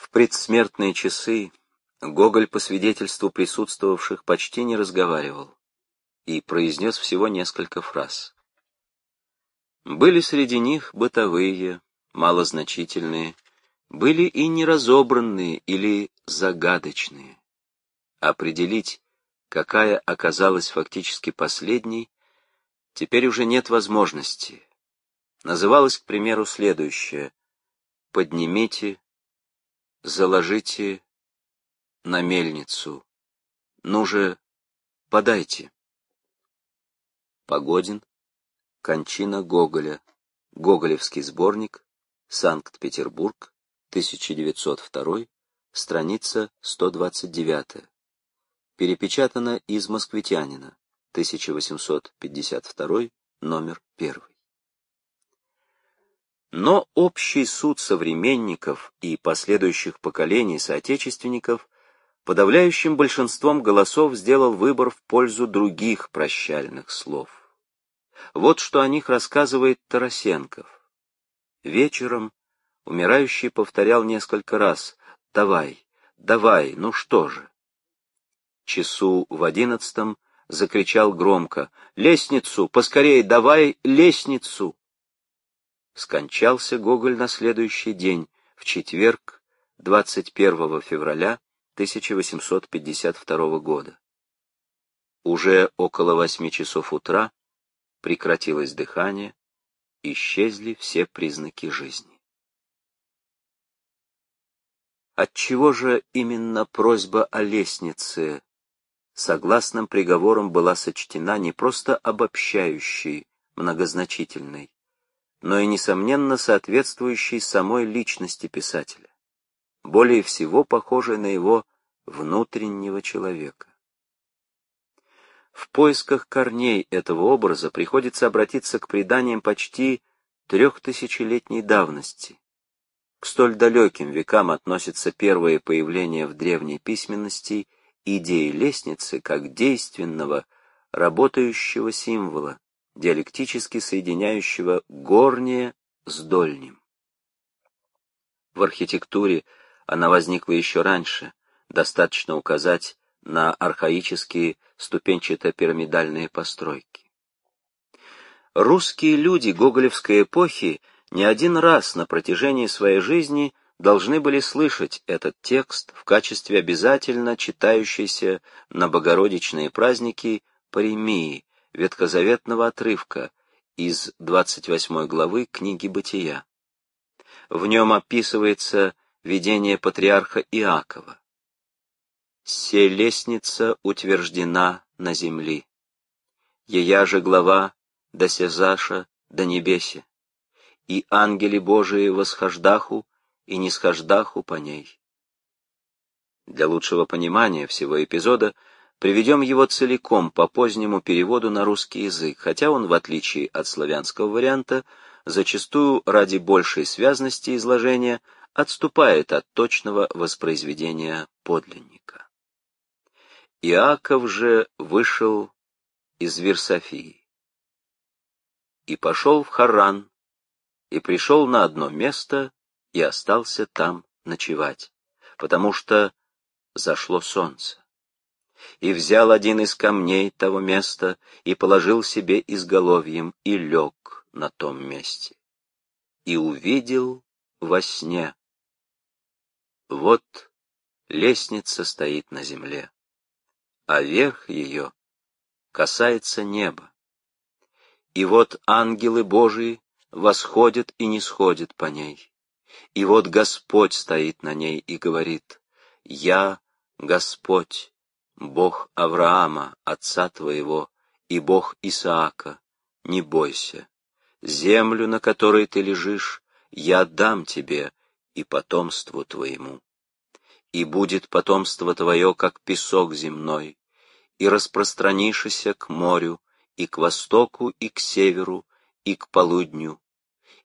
В предсмертные часы Гоголь, по свидетельству присутствовавших, почти не разговаривал и произнес всего несколько фраз. Были среди них бытовые, малозначительные, были и неразобранные или загадочные. Определить, какая оказалась фактически последней, теперь уже нет возможности. Называлось, к примеру, следующее «Поднимите, заложите на мельницу. Ну же, подайте». Погодин, Кончина Гоголя, Гоголевский сборник, Санкт-Петербург, 1902, страница 129. Перепечатано из «Москвитянина», 1852, номер 1. Но общий суд современников и последующих поколений соотечественников подавляющим большинством голосов сделал выбор в пользу других прощальных слов. Вот что о них рассказывает Тарасенков. Вечером Умирающий повторял несколько раз «Давай, давай, ну что же?» Часу в одиннадцатом закричал громко «Лестницу, поскорей, давай лестницу!» Скончался Гоголь на следующий день, в четверг, 21 февраля 1852 года. Уже около восьми часов утра прекратилось дыхание, исчезли все признаки жизни. Отчего же именно просьба о лестнице согласным приговором была сочтена не просто обобщающей, многозначительной, но и, несомненно, соответствующей самой личности писателя, более всего похожей на его внутреннего человека. В поисках корней этого образа приходится обратиться к преданиям почти трехтысячелетней давности, к столь далеким векам относится первое появление в древней письменности идеи лестницы как действенного, работающего символа, диалектически соединяющего горнее с дольним. В архитектуре она возникла еще раньше, достаточно указать на архаические ступенчато-пирамидальные постройки. Русские люди гоголевской эпохи не один раз на протяжении своей жизни должны были слышать этот текст в качестве обязательно читающейся на богородичные праздники паремии, ветхозаветного отрывка из 28 главы книги «Бытия». В нем описывается видение патриарха Иакова. «Се лестница утверждена на земли, ея же глава до сезаша до небесе и ангели Божии восхождаху и нисхождаху по ней. Для лучшего понимания всего эпизода приведем его целиком по позднему переводу на русский язык, хотя он, в отличие от славянского варианта, зачастую ради большей связности изложения отступает от точного воспроизведения подлинника. Иаков же вышел из Вирсофии и пошел в Харан, и пришел на одно место и остался там ночевать, потому что зашло солнце. И взял один из камней того места и положил себе изголовьем и лег на том месте. И увидел во сне. Вот лестница стоит на земле, а верх ее касается неба. И вот ангелы Божии восходит и не сходит по ней. И вот Господь стоит на ней и говорит, «Я Господь, Бог Авраама, отца твоего, и Бог Исаака, не бойся. Землю, на которой ты лежишь, я дам тебе и потомству твоему. И будет потомство твое, как песок земной, и распространишься к морю, и к востоку, и к северу, и к полудню,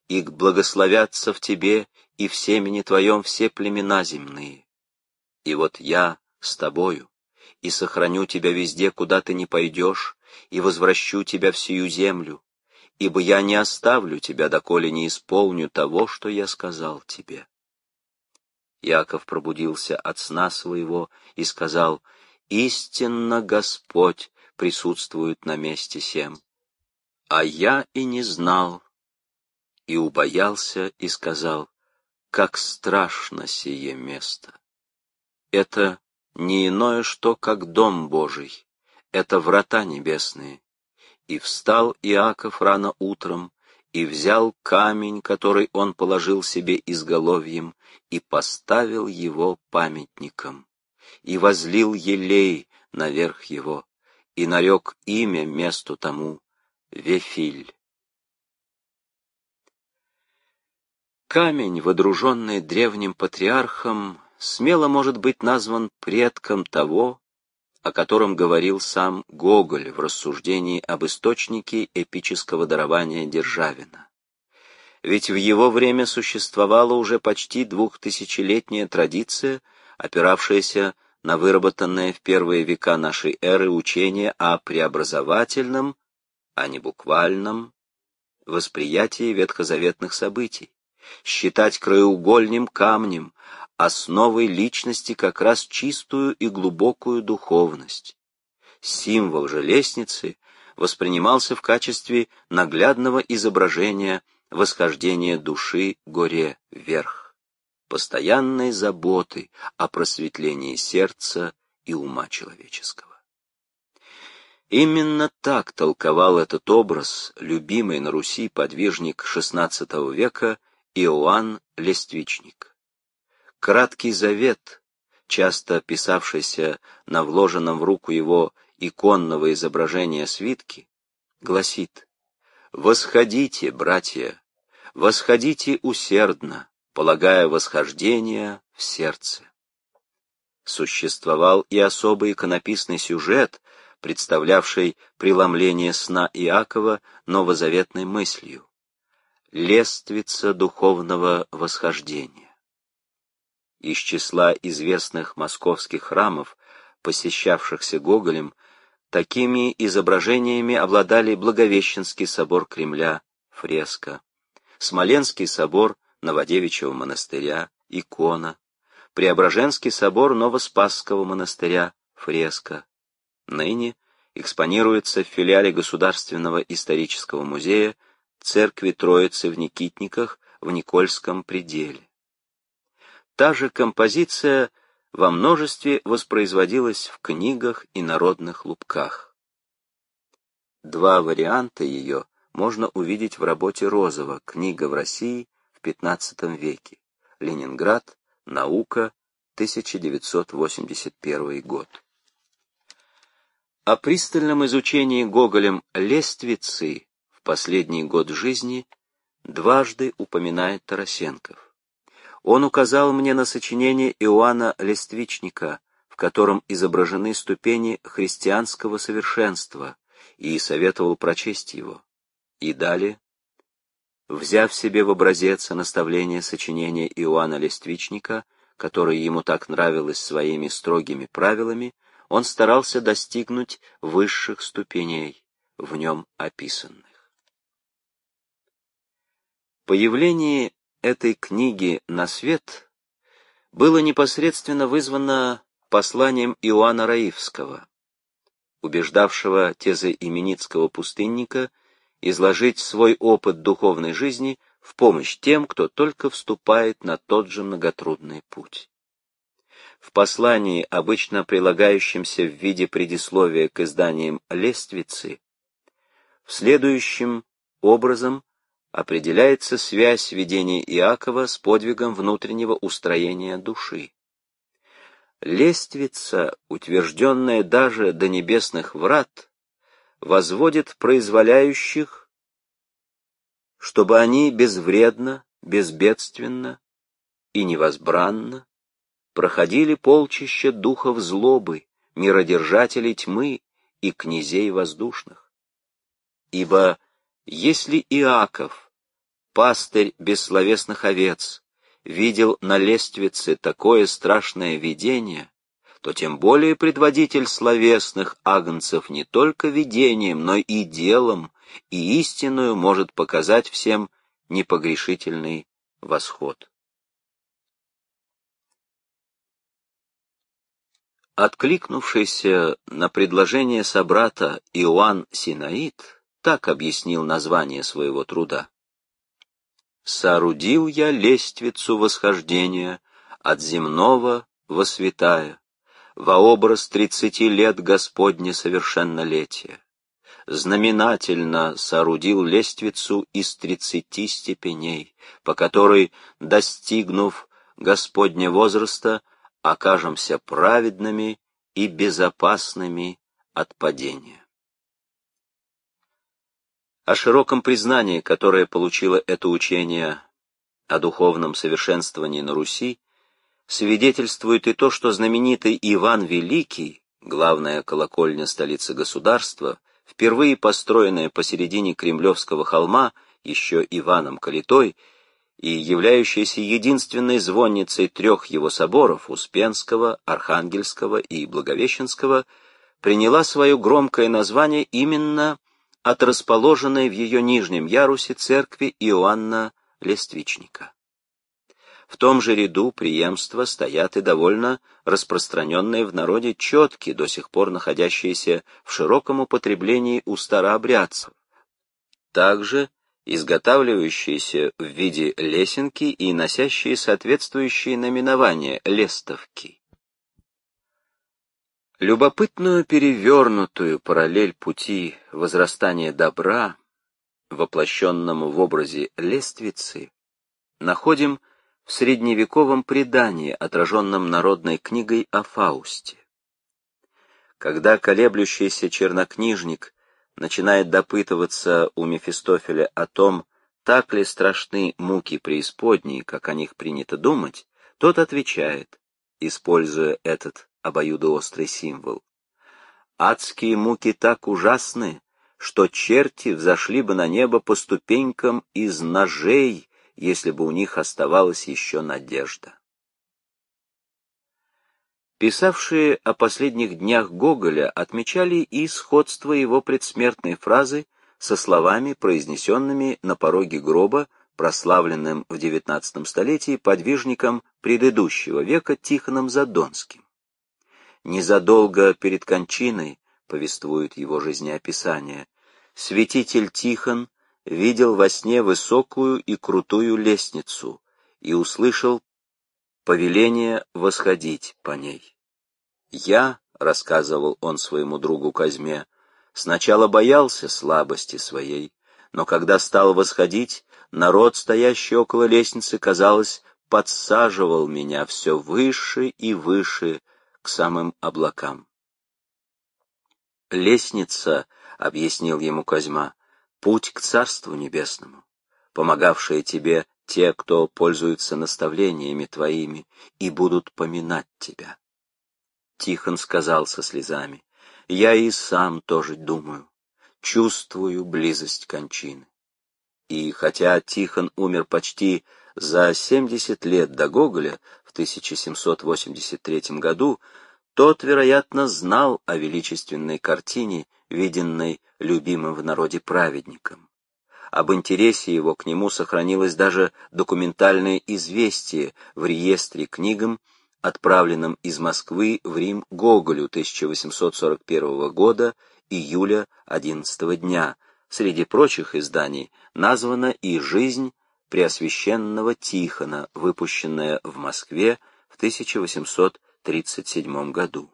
и к благословятся в тебе и в семени твоем все племена земные. И вот я с тобою, и сохраню тебя везде, куда ты не пойдешь, и возвращу тебя в сию землю, ибо я не оставлю тебя, доколе не исполню того, что я сказал тебе. Яков пробудился от сна своего и сказал, «Истинно Господь присутствует на месте сем». А я и не знал, и убоялся, и сказал, «Как страшно сие место!» Это не иное что, как дом Божий, это врата небесные. И встал Иаков рано утром, и взял камень, который он положил себе изголовьем, и поставил его памятником, и возлил елей наверх его, и нарек имя месту тому Вефиль. Камень, водруженный древним патриархом, смело может быть назван предком того, о котором говорил сам Гоголь в рассуждении об источнике эпического дарования Державина. Ведь в его время существовала уже почти двухтысячелетняя традиция, опиравшаяся на выработанное в первые века нашей эры учение о преобразовательном, а не буквальном, восприятии ветхозаветных событий, считать краеугольным камнем, основой личности как раз чистую и глубокую духовность. Символ же лестницы воспринимался в качестве наглядного изображения восхождения души горе вверх, постоянной заботы о просветлении сердца и ума человеческого. Именно так толковал этот образ любимый на Руси подвижник XVI века Иоанн Лествичник. Краткий завет, часто писавшийся на вложенном в руку его иконного изображения свитки, гласит «Восходите, братья, восходите усердно, полагая восхождение в сердце». Существовал и особый иконописный сюжет, представлявший преломление сна Иакова новозаветной мыслью. Лествица духовного восхождения из числа известных московских храмов, посещавшихся Гоголем, такими изображениями обладали Благовещенский собор Кремля, фреска, Смоленский собор Новодевичьего монастыря, икона, Преображенский собор Новоспасского монастыря, фреска. Ныне экспонируется в филиале Государственного исторического музея Церкви Троицы в Никитниках в Никольском пределе. Та же композиция во множестве воспроизводилась в книгах и народных лубках. Два варианта ее можно увидеть в работе Розова «Книга в России в XV веке. Ленинград. Наука. 1981 год». О пристальном изучении Гоголем лествицы в последний год жизни дважды упоминает Тарасенков. Он указал мне на сочинение Иоанна Лествичника, в котором изображены ступени христианского совершенства, и советовал прочесть его. И далее, взяв себе в образец наставление сочинения Иоанна Лествичника, которое ему так нравилось своими строгими правилами, он старался достигнуть высших ступеней, в нем описанных. Появление этой книги на свет было непосредственно вызвано посланием Иоанна Раивского, убеждавшего тезоименитского пустынника изложить свой опыт духовной жизни в помощь тем, кто только вступает на тот же многотрудный путь. В послании, обычно прилагающемся в виде предисловия к изданиям «Лествицы», в следующем образом определяется связь видения Иакова с подвигом внутреннего устроения души. Лествица, утвержденная даже до небесных врат, возводит произволяющих, чтобы они безвредно, безбедственно и невозбранно проходили полчища духов злобы, миродержателей тьмы и князей воздушных. Ибо если Иаков пастырь бессловесных овец, видел на лествице такое страшное видение, то тем более предводитель словесных агнцев не только видением, но и делом, и истинную может показать всем непогрешительный восход. Откликнувшийся на предложение собрата Иоанн Синаид так объяснил название своего труда. «Соорудил я лествицу восхождения от земного во святая, во образ тридцати лет Господне совершеннолетия. Знаменательно соорудил лествицу из тридцати степеней, по которой, достигнув Господня возраста, окажемся праведными и безопасными от падения. О широком признании, которое получило это учение о духовном совершенствовании на Руси, свидетельствует и то, что знаменитый Иван Великий, главная колокольня столицы государства, впервые построенная посередине Кремлевского холма, еще Иваном Калитой, и являющаяся единственной звонницей трех его соборов Успенского, Архангельского и Благовещенского, приняла свое громкое название именно от расположенной в ее нижнем ярусе церкви Иоанна Лествичника. В том же ряду преемства стоят и довольно распространенные в народе четки, до сих пор находящиеся в широком употреблении у старообрядцев. Также изготавливающиеся в виде лесенки и носящие соответствующие наименования лестовки. Любопытную перевернутую параллель пути возрастания добра, воплощенному в образе лествицы, находим в средневековом предании, отраженном народной книгой о Фаусте. Когда колеблющийся чернокнижник начинает допытываться у Мефистофеля о том, так ли страшны муки преисподней, как о них принято думать, тот отвечает, используя этот обоюдоострый символ. «Адские муки так ужасны, что черти взошли бы на небо по ступенькам из ножей, если бы у них оставалась еще надежда». Писавшие о последних днях Гоголя отмечали и сходство его предсмертной фразы со словами, произнесенными на пороге гроба, прославленным в XIX столетии подвижником предыдущего века Тихоном Задонским. Незадолго перед кончиной, повествует его жизнеописание, святитель Тихон видел во сне высокую и крутую лестницу и услышал повеление восходить по ней. Я, — рассказывал он своему другу Казьме, — сначала боялся слабости своей, но когда стал восходить, народ, стоящий около лестницы, казалось, подсаживал меня все выше и выше к самым облакам. «Лестница», — объяснил ему Козьма, — «путь к Царству Небесному, помогавшая тебе те, кто пользуются наставлениями твоими и будут поминать тебя. Тихон сказал со слезами, я и сам тоже думаю, чувствую близость кончины. И хотя Тихон умер почти за 70 лет до Гоголя 1783 году, тот, вероятно, знал о величественной картине, виденной любимым в народе праведником. Об интересе его к нему сохранилось даже документальное известие в реестре книгам, отправленном из Москвы в Рим Гоголю 1841 года, июля 11 дня. Среди прочих изданий названа и «Жизнь Преосвященного Тихона», выпущенная в Москве в 1837 году.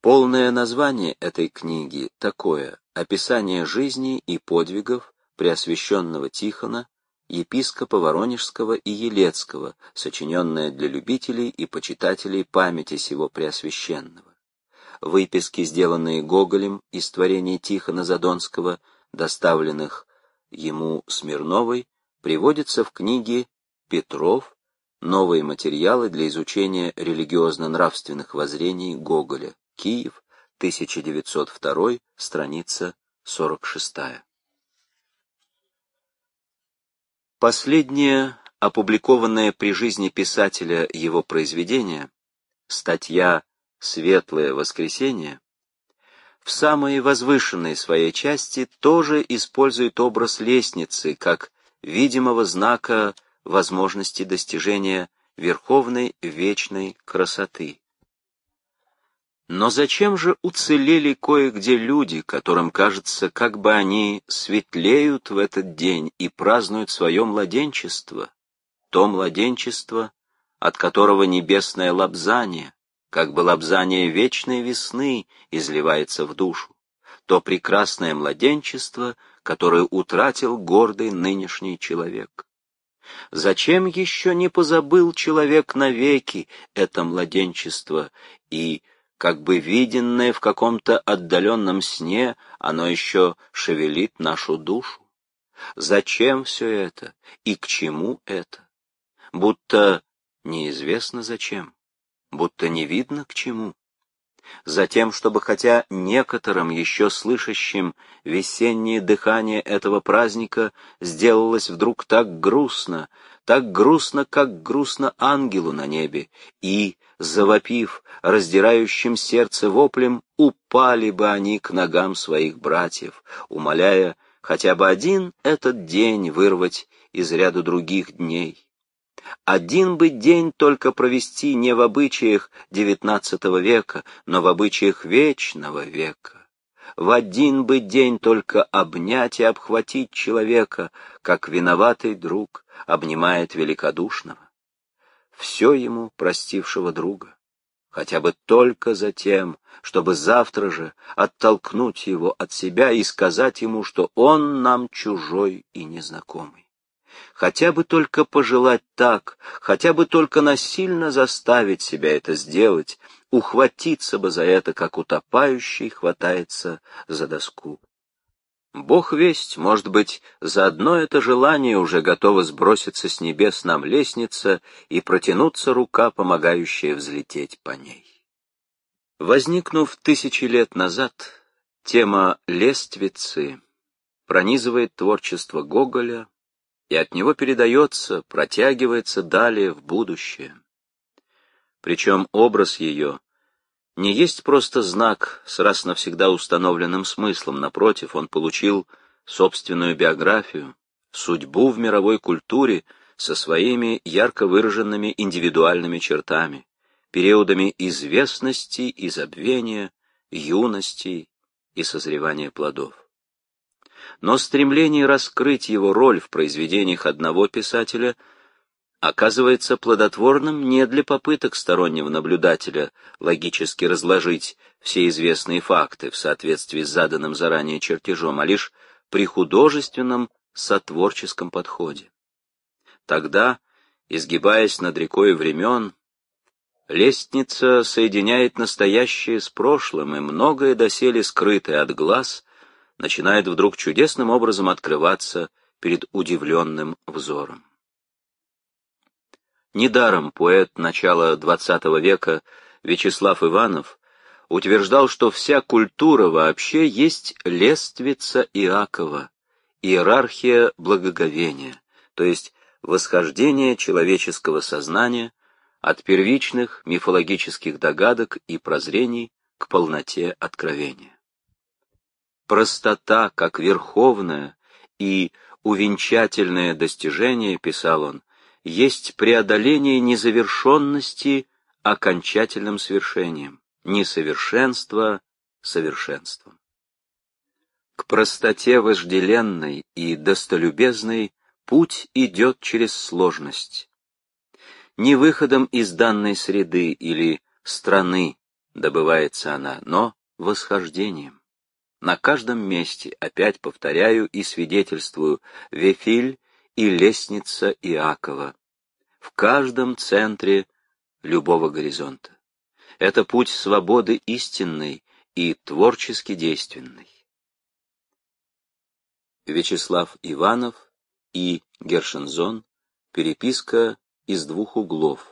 Полное название этой книги такое «Описание жизни и подвигов Преосвященного Тихона, епископа Воронежского и Елецкого, сочиненное для любителей и почитателей памяти сего Преосвященного». Выписки, сделанные Гоголем из творений Тихона Задонского, доставленных ему Смирновой, приводятся в книге «Петров. Новые материалы для изучения религиозно-нравственных воззрений Гоголя». Киев, 1902, страница 46. Последнее, опубликованное при жизни писателя его произведение, статья «Светлое воскресенье», в самой возвышенной своей части тоже использует образ лестницы как видимого знака возможности достижения верховной вечной красоты. Но зачем же уцелели кое-где люди, которым кажется, как бы они светлеют в этот день и празднуют свое младенчество, то младенчество, от которого небесное лобзание, как бы лобзание вечной весны, изливается в душу, то прекрасное младенчество, которое утратил гордый нынешний человек. Зачем еще не позабыл человек навеки это младенчество, и, как бы виденное в каком-то отдаленном сне, оно еще шевелит нашу душу? Зачем все это и к чему это? Будто неизвестно зачем, будто не видно к чему. Затем, чтобы хотя некоторым еще слышащим весеннее дыхание этого праздника сделалось вдруг так грустно, так грустно, как грустно ангелу на небе, и, завопив раздирающим сердце воплем, упали бы они к ногам своих братьев, умоляя хотя бы один этот день вырвать из ряда других дней. Один бы день только провести не в обычаях XIX века, но в обычаях вечного века. В один бы день только обнять и обхватить человека, как виноватый друг обнимает великодушного. Все ему простившего друга, хотя бы только за тем, чтобы завтра же оттолкнуть его от себя и сказать ему, что он нам чужой и незнакомый хотя бы только пожелать так, хотя бы только насильно заставить себя это сделать, ухватиться бы за это, как утопающий хватается за доску. Бог весть, может быть, за одно это желание уже готова сброситься с небес нам лестница и протянуться рука, помогающая взлететь по ней. Возникнув тысячи лет назад, тема лествицы пронизывает творчество Гоголя, и от него передается, протягивается далее в будущее. Причем образ ее не есть просто знак с раз навсегда установленным смыслом, напротив, он получил собственную биографию, судьбу в мировой культуре со своими ярко выраженными индивидуальными чертами, периодами известности и забвения, юности и созревания плодов но стремление раскрыть его роль в произведениях одного писателя оказывается плодотворным не для попыток стороннего наблюдателя логически разложить все известные факты в соответствии с заданным заранее чертежом, а лишь при художественном сотворческом подходе. Тогда, изгибаясь над рекой времен, лестница соединяет настоящее с прошлым, и многое доселе скрытое от глаз начинает вдруг чудесным образом открываться перед удивленным взором. Недаром поэт начала XX века Вячеслав Иванов утверждал, что вся культура вообще есть лествица Иакова, иерархия благоговения, то есть восхождение человеческого сознания от первичных мифологических догадок и прозрений к полноте откровения простота как верховное и увенчательное достижение, писал он, есть преодоление незавершенности окончательным свершением, несовершенства совершенством. К простоте вожделенной и достолюбезной путь идет через сложность. Не выходом из данной среды или страны добывается она, но восхождением. На каждом месте, опять повторяю и свидетельствую, Вефиль и лестница Иакова. В каждом центре любого горизонта. Это путь свободы истинной и творчески действенной. Вячеслав Иванов и Гершензон. Переписка из двух углов.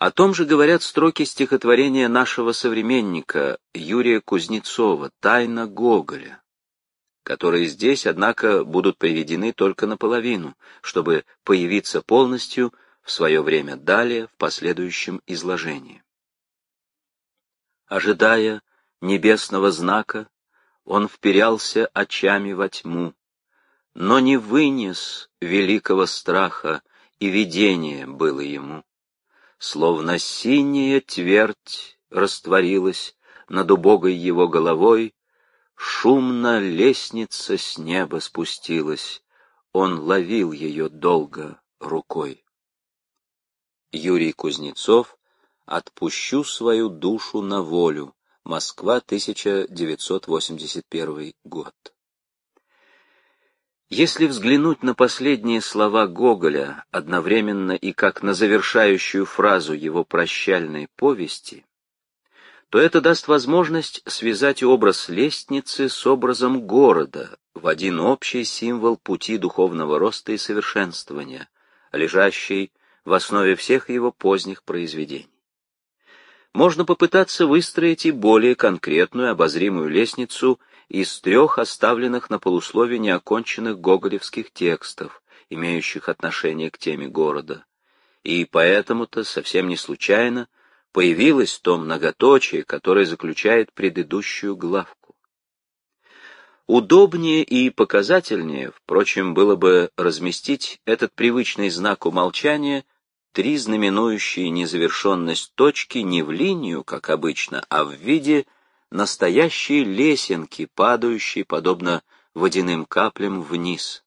О том же говорят строки стихотворения нашего современника Юрия Кузнецова «Тайна Гоголя», которые здесь, однако, будут приведены только наполовину, чтобы появиться полностью в свое время далее в последующем изложении. Ожидая небесного знака, он вперялся очами во тьму, но не вынес великого страха, и видение было ему. Словно синяя твердь растворилась над убогой его головой, шумно лестница с неба спустилась, он ловил ее долго рукой. Юрий Кузнецов «Отпущу свою душу на волю», Москва, 1981 год. Если взглянуть на последние слова Гоголя одновременно и как на завершающую фразу его прощальной повести, то это даст возможность связать образ лестницы с образом города в один общий символ пути духовного роста и совершенствования, лежащий в основе всех его поздних произведений. Можно попытаться выстроить и более конкретную обозримую лестницу из трех оставленных на полуслове неоконченных гоголевских текстов, имеющих отношение к теме города. И поэтому-то совсем не случайно появилось то многоточие, которое заключает предыдущую главку. Удобнее и показательнее, впрочем, было бы разместить этот привычный знак умолчания три знаменующие незавершенность точки не в линию, как обычно, а в виде настоящей лесенки, падающей, подобно водяным каплям, вниз.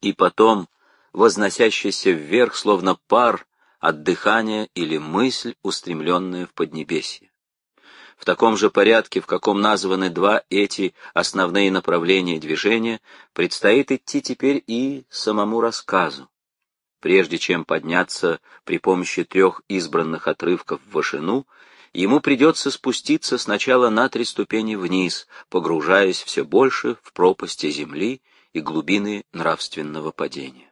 И потом возносящейся вверх, словно пар от дыхания или мысль, устремленная в Поднебесье. В таком же порядке, в каком названы два эти основные направления движения, предстоит идти теперь и самому рассказу. Прежде чем подняться при помощи трех избранных отрывков в вышину, ему придется спуститься сначала на три ступени вниз, погружаясь все больше в пропасти земли и глубины нравственного падения.